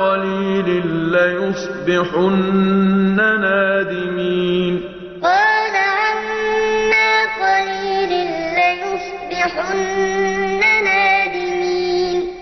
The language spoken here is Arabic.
قليل ليصبحن نادمين. قال عما قليل ليصبحن